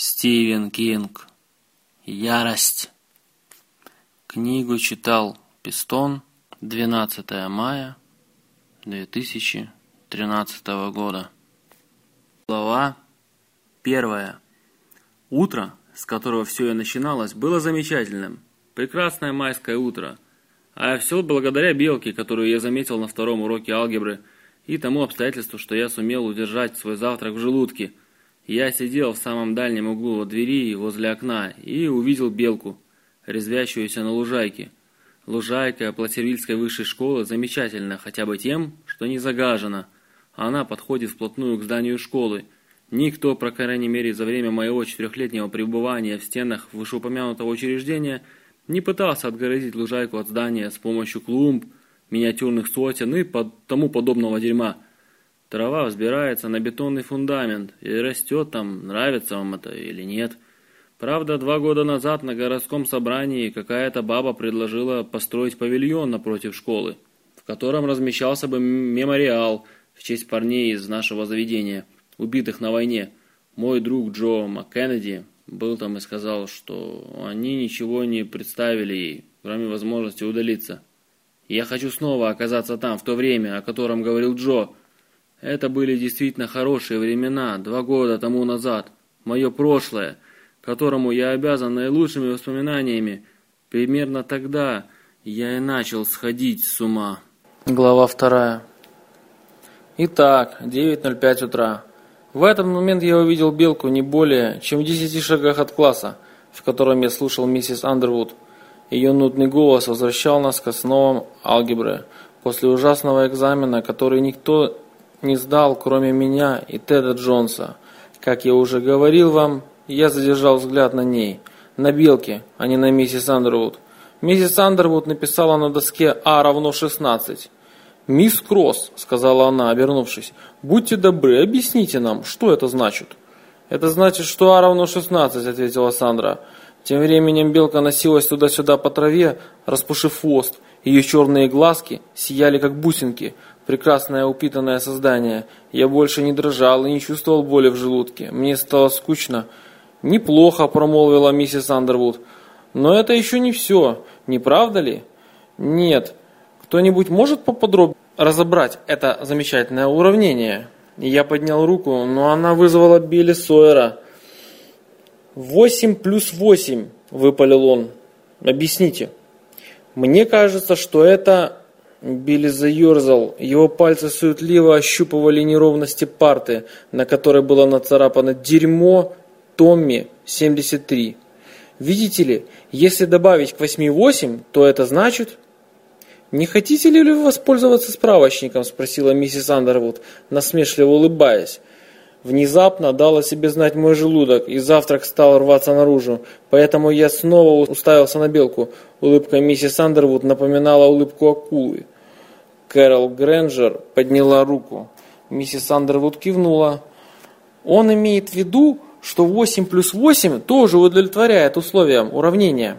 Стивен Кинг. Ярость. Книгу читал Пистон 12 мая 2013 года. Глава первая. Утро, с которого все и начиналось, было замечательным. Прекрасное майское утро. А все благодаря белке, которую я заметил на втором уроке алгебры, и тому обстоятельству, что я сумел удержать свой завтрак в желудке – я сидел в самом дальнем углу двери возле окна и увидел белку, резвящуюся на лужайке. Лужайка Платервильской высшей школы замечательна хотя бы тем, что не загажена. Она подходит вплотную к зданию школы. Никто, по крайней мере, за время моего четырехлетнего пребывания в стенах вышеупомянутого учреждения не пытался отгородить лужайку от здания с помощью клумб, миниатюрных сотен и тому подобного дерьма – Трава взбирается на бетонный фундамент и растет там, нравится вам это или нет. Правда, два года назад на городском собрании какая-то баба предложила построить павильон напротив школы, в котором размещался бы мемориал в честь парней из нашего заведения, убитых на войне. Мой друг Джо МакКеннеди был там и сказал, что они ничего не представили ей, кроме возможности удалиться. Я хочу снова оказаться там, в то время, о котором говорил Джо, это были действительно хорошие времена, два года тому назад. Мое прошлое, которому я обязан наилучшими воспоминаниями. Примерно тогда я и начал сходить с ума. Глава вторая. Итак, 9.05 утра. В этот момент я увидел Белку не более, чем в десяти шагах от класса, в котором я слушал миссис Андервуд. Ее нудный голос возвращал нас к основам алгебры. После ужасного экзамена, который никто не сдал, кроме меня и Теда Джонса. Как я уже говорил вам, я задержал взгляд на ней, на белке, а не на миссис Андервуд. Миссис Андервуд написала на доске А равно 16. «Мисс Кросс», — сказала она, обернувшись, — «будьте добры, объясните нам, что это значит?» «Это значит, что А равно 16», — ответила Сандра. Тем временем белка носилась туда-сюда по траве, распушив хвост. Ее черные глазки сияли, как бусинки прекрасное упитанное создание. Я больше не дрожал и не чувствовал боли в желудке. Мне стало скучно. «Неплохо», – промолвила миссис Андервуд. «Но это еще не все, не правда ли?» «Нет. Кто-нибудь может поподробнее разобрать это замечательное уравнение?» Я поднял руку, но она вызвала Билли Сойера. «Восемь плюс восемь», – выпалил он. «Объясните». «Мне кажется, что это Билли заерзал, его пальцы суетливо ощупывали неровности парты, на которой было нацарапано «Дерьмо Томми 73». Видите ли, если добавить к 8 то это значит... «Не хотите ли вы воспользоваться справочником?» – спросила миссис Андервуд, насмешливо улыбаясь. Внезапно дал о себе знать мой желудок, и завтрак стал рваться наружу, поэтому я снова уставился на белку. Улыбка миссис Андервуд напоминала улыбку акулы. Кэрол Грэнджер подняла руку. Миссис Андервуд кивнула. Он имеет в виду, что 8 плюс 8 тоже удовлетворяет условиям уравнения.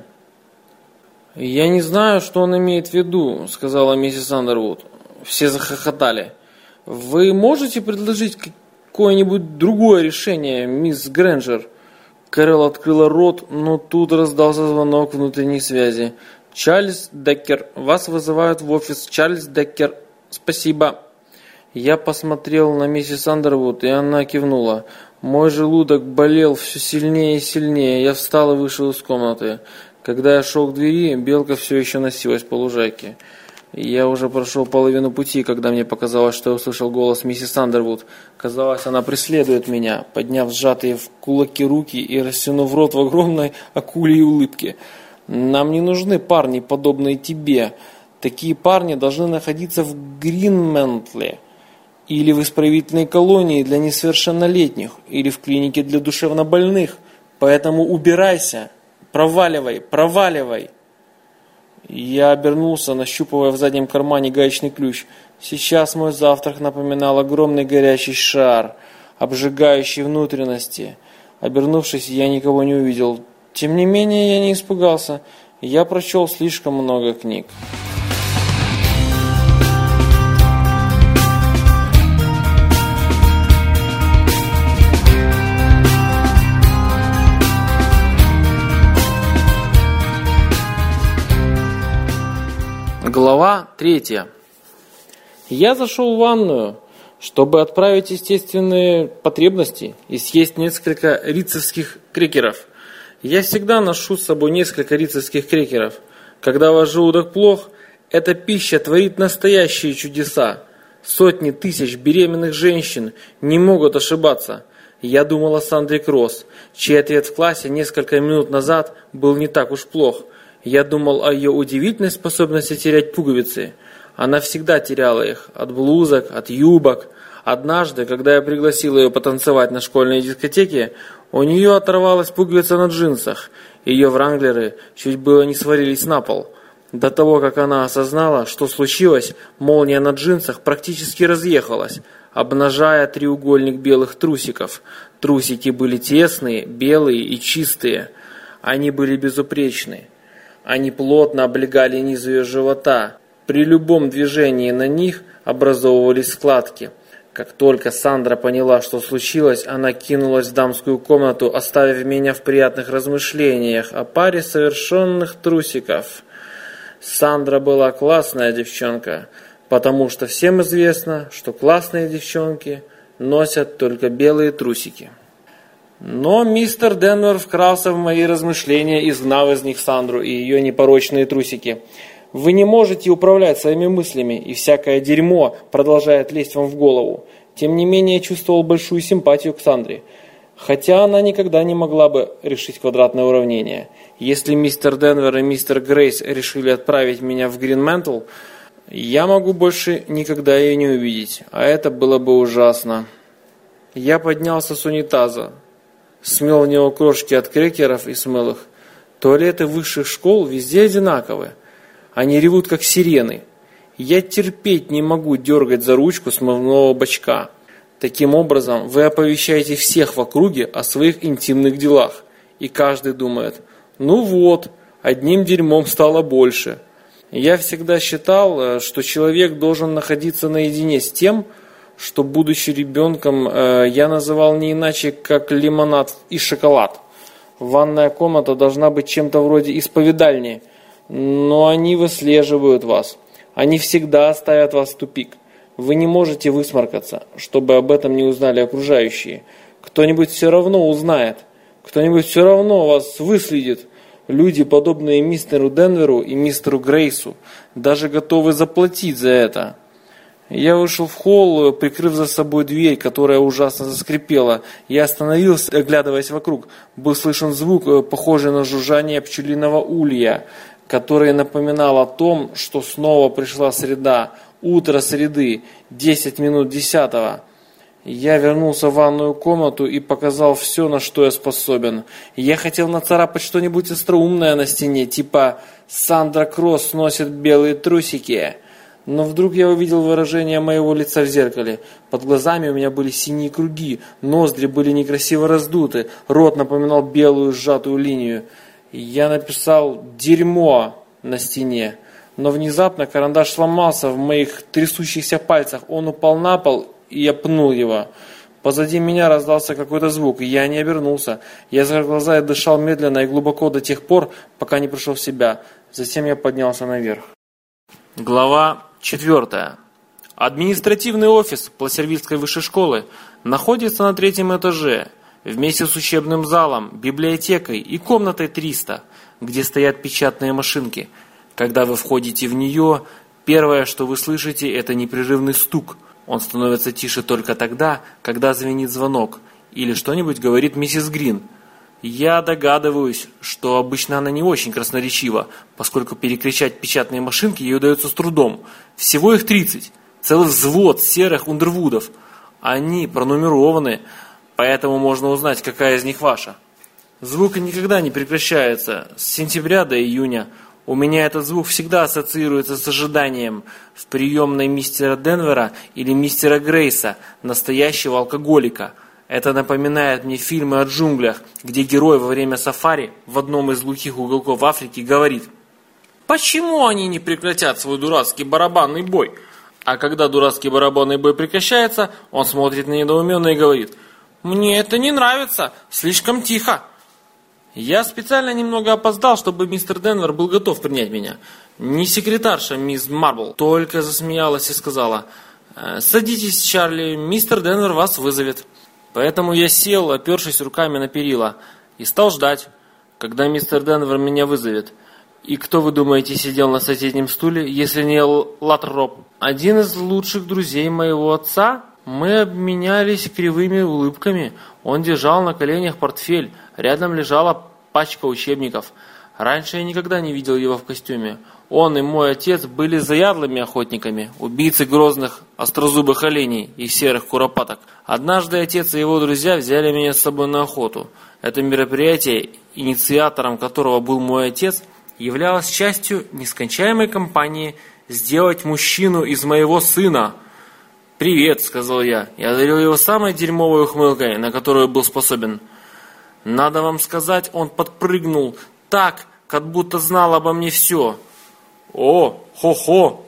«Я не знаю, что он имеет в виду», — сказала миссис Андервуд. Все захохотали. «Вы можете предложить какое-нибудь другое решение, мисс Грэнджер?» Кэрол открыла рот, но тут раздался звонок внутренней связи. «Чарльз Деккер, вас вызывают в офис. Чарльз Деккер, спасибо». Я посмотрел на миссис Андервуд, и она кивнула. Мой желудок болел все сильнее и сильнее. Я встал и вышел из комнаты. Когда я шел к двери, белка все еще носилась по лужайке. Я уже прошел половину пути, когда мне показалось, что я услышал голос миссис Андервуд. Казалось, она преследует меня, подняв сжатые в кулаки руки и растянув рот в огромной акулей улыбке. Нам не нужны парни, подобные тебе. Такие парни должны находиться в Гринментле или в исправительной колонии для несовершеннолетних, или в клинике для душевнобольных. Поэтому убирайся, проваливай, проваливай. Я обернулся, нащупывая в заднем кармане гаечный ключ. Сейчас мой завтрак напоминал огромный горячий шар, обжигающий внутренности. Обернувшись, я никого не увидел. Тем не менее, я не испугался. Я прочел слишком много книг. Третье. Я зашел в ванную, чтобы отправить естественные потребности и съесть несколько рицевских крекеров. Я всегда ношу с собой несколько рицевских крекеров. Когда ваш желудок плох, эта пища творит настоящие чудеса. Сотни тысяч беременных женщин не могут ошибаться. Я думал о Сандре Кросс, чей ответ в классе несколько минут назад был не так уж плох. Я думал о ее удивительной способности терять пуговицы. Она всегда теряла их от блузок, от юбок. Однажды, когда я пригласил ее потанцевать на школьной дискотеке, у нее оторвалась пуговица на джинсах. Ее вранглеры чуть было не свалились на пол. До того, как она осознала, что случилось, молния на джинсах практически разъехалась, обнажая треугольник белых трусиков. Трусики были тесные, белые и чистые. Они были безупречны. Они плотно облегали низ ее живота. При любом движении на них образовывались складки. Как только Сандра поняла, что случилось, она кинулась в дамскую комнату, оставив меня в приятных размышлениях о паре совершенных трусиков. Сандра была классная девчонка, потому что всем известно, что классные девчонки носят только белые трусики. Но мистер Денвер вкрался в мои размышления, изгнав из них Сандру и ее непорочные трусики. Вы не можете управлять своими мыслями, и всякое дерьмо продолжает лезть вам в голову. Тем не менее, я чувствовал большую симпатию к Сандре, хотя она никогда не могла бы решить квадратное уравнение. Если мистер Денвер и мистер Грейс решили отправить меня в Гринментл, я могу больше никогда ее не увидеть, а это было бы ужасно. Я поднялся с унитаза, смел в него крошки от крекеров и смыл их. Туалеты высших школ везде одинаковые. Они ревут, как сирены. Я терпеть не могу дергать за ручку смывного бачка. Таким образом, вы оповещаете всех в округе о своих интимных делах. И каждый думает, ну вот, одним дерьмом стало больше. Я всегда считал, э, что человек должен находиться наедине с тем, что, будучи ребенком, э, я называл не иначе, как лимонад и шоколад. Ванная комната должна быть чем-то вроде исповедальни, но они выслеживают вас. Они всегда оставят вас в тупик. Вы не можете высморкаться, чтобы об этом не узнали окружающие. Кто-нибудь все равно узнает. Кто-нибудь все равно вас выследит. Люди, подобные мистеру Денверу и мистеру Грейсу, даже готовы заплатить за это. Я вышел в холл, прикрыв за собой дверь, которая ужасно заскрипела. Я остановился, оглядываясь вокруг. Был слышен звук, э, похожий на жужжание пчелиного улья, который напоминал о том, что снова пришла среда, утро среды, 10 минут десятого. Я вернулся в ванную комнату и показал все, на что я способен. Я хотел нацарапать что-нибудь остроумное на стене, типа «Сандра Кросс носит белые трусики». Но вдруг я увидел выражение моего лица в зеркале. Под глазами у меня были синие круги, ноздри были некрасиво раздуты, рот напоминал белую сжатую линию. Я написал «дерьмо» на стене. Но внезапно карандаш сломался в моих трясущихся пальцах. Он упал на пол, и я пнул его. Позади меня раздался какой-то звук, и я не обернулся. Я закрыл глаза и дышал медленно и глубоко до тех пор, пока не пришел в себя. Затем я поднялся наверх. Глава Четвертое. Административный офис Пласервильской высшей школы находится на третьем этаже, вместе с учебным залом, библиотекой и комнатой 300, где стоят печатные машинки. Когда вы входите в нее, первое, что вы слышите, это непрерывный стук. Он становится тише только тогда, когда звенит звонок, или что-нибудь говорит миссис Грин – я догадываюсь, что обычно она не очень красноречива, поскольку перекричать печатные машинки ей удается с трудом. Всего их 30. Целый взвод серых ундервудов. Они пронумерованы, поэтому можно узнать, какая из них ваша. Звук никогда не прекращается, с сентября до июня. У меня этот звук всегда ассоциируется с ожиданием в приемной мистера Денвера или мистера Грейса, настоящего алкоголика – это напоминает мне фильмы о джунглях, где герой во время сафари в одном из глухих уголков Африки говорит «Почему они не прекратят свой дурацкий барабанный бой?» А когда дурацкий барабанный бой прекращается, он смотрит на недоуменно и говорит «Мне это не нравится, слишком тихо». Я специально немного опоздал, чтобы мистер Денвер был готов принять меня. Не секретарша, мисс Марбл, только засмеялась и сказала, «Э, «Садитесь, Чарли, мистер Денвер вас вызовет». Поэтому я сел, опершись руками на перила, и стал ждать, когда мистер Денвер меня вызовет. И кто, вы думаете, сидел на соседнем стуле, если не Латроп? Один из лучших друзей моего отца? Мы обменялись кривыми улыбками. Он держал на коленях портфель, рядом лежала пачка учебников. Раньше я никогда не видел его в костюме. Он и мой отец были заядлыми охотниками, убийцы грозных острозубых оленей и серых куропаток. Однажды отец и его друзья взяли меня с собой на охоту. Это мероприятие, инициатором которого был мой отец, являлось частью нескончаемой кампании «Сделать мужчину из моего сына». «Привет», — сказал я, и одарил его самой дерьмовой ухмылкой, на которую был способен. Надо вам сказать, он подпрыгнул так, как будто знал обо мне все. «О, хо-хо,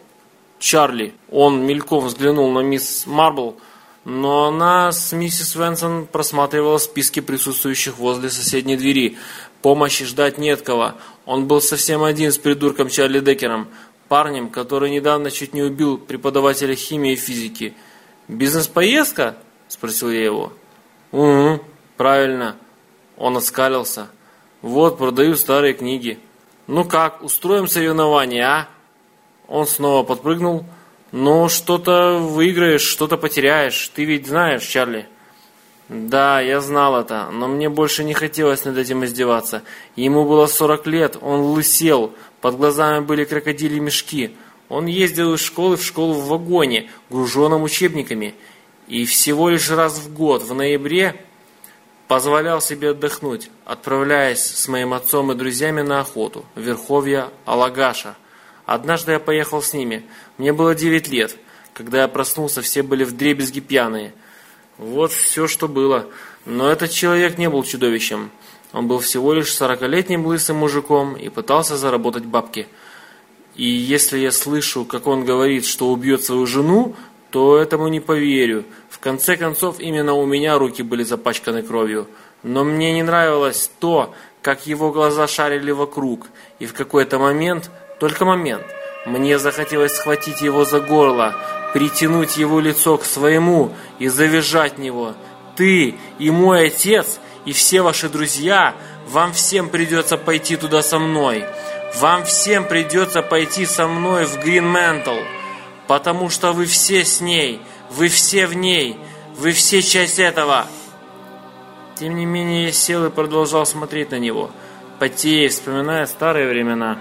Чарли!» Он мельком взглянул на мисс Марбл, но она с миссис Венсон просматривала списки присутствующих возле соседней двери. Помощи ждать нет кого. Он был совсем один с придурком Чарли Деккером, парнем, который недавно чуть не убил преподавателя химии и физики. «Бизнес-поездка?» – спросил я его. «Угу, правильно». Он оскалился. «Вот, продаю старые книги». «Ну как, устроим соревнование, а?» Он снова подпрыгнул. «Ну, что-то выиграешь, что-то потеряешь. Ты ведь знаешь, Чарли?» Да, я знал это, но мне больше не хотелось над этим издеваться. Ему было 40 лет, он лысел, под глазами были крокодили мешки. Он ездил из школы в школу в вагоне, груженном учебниками. И всего лишь раз в год, в ноябре, позволял себе отдохнуть, отправляясь с моим отцом и друзьями на охоту, в верховья Алагаша. Однажды я поехал с ними. Мне было 9 лет. Когда я проснулся, все были вдребезги пьяные. Вот все, что было. Но этот человек не был чудовищем. Он был всего лишь сорокалетним лысым мужиком и пытался заработать бабки. И если я слышу, как он говорит, что убьет свою жену, то этому не поверю. В конце концов, именно у меня руки были запачканы кровью. Но мне не нравилось то, как его глаза шарили вокруг. И в какой-то момент, только момент, мне захотелось схватить его за горло, притянуть его лицо к своему и завизжать него. Ты и мой отец, и все ваши друзья, вам всем придется пойти туда со мной. Вам всем придется пойти со мной в Гринментл, потому что вы все с ней, вы все в ней, вы все часть этого. Тем не менее, я сел и продолжал смотреть на него, потея, вспоминая старые времена.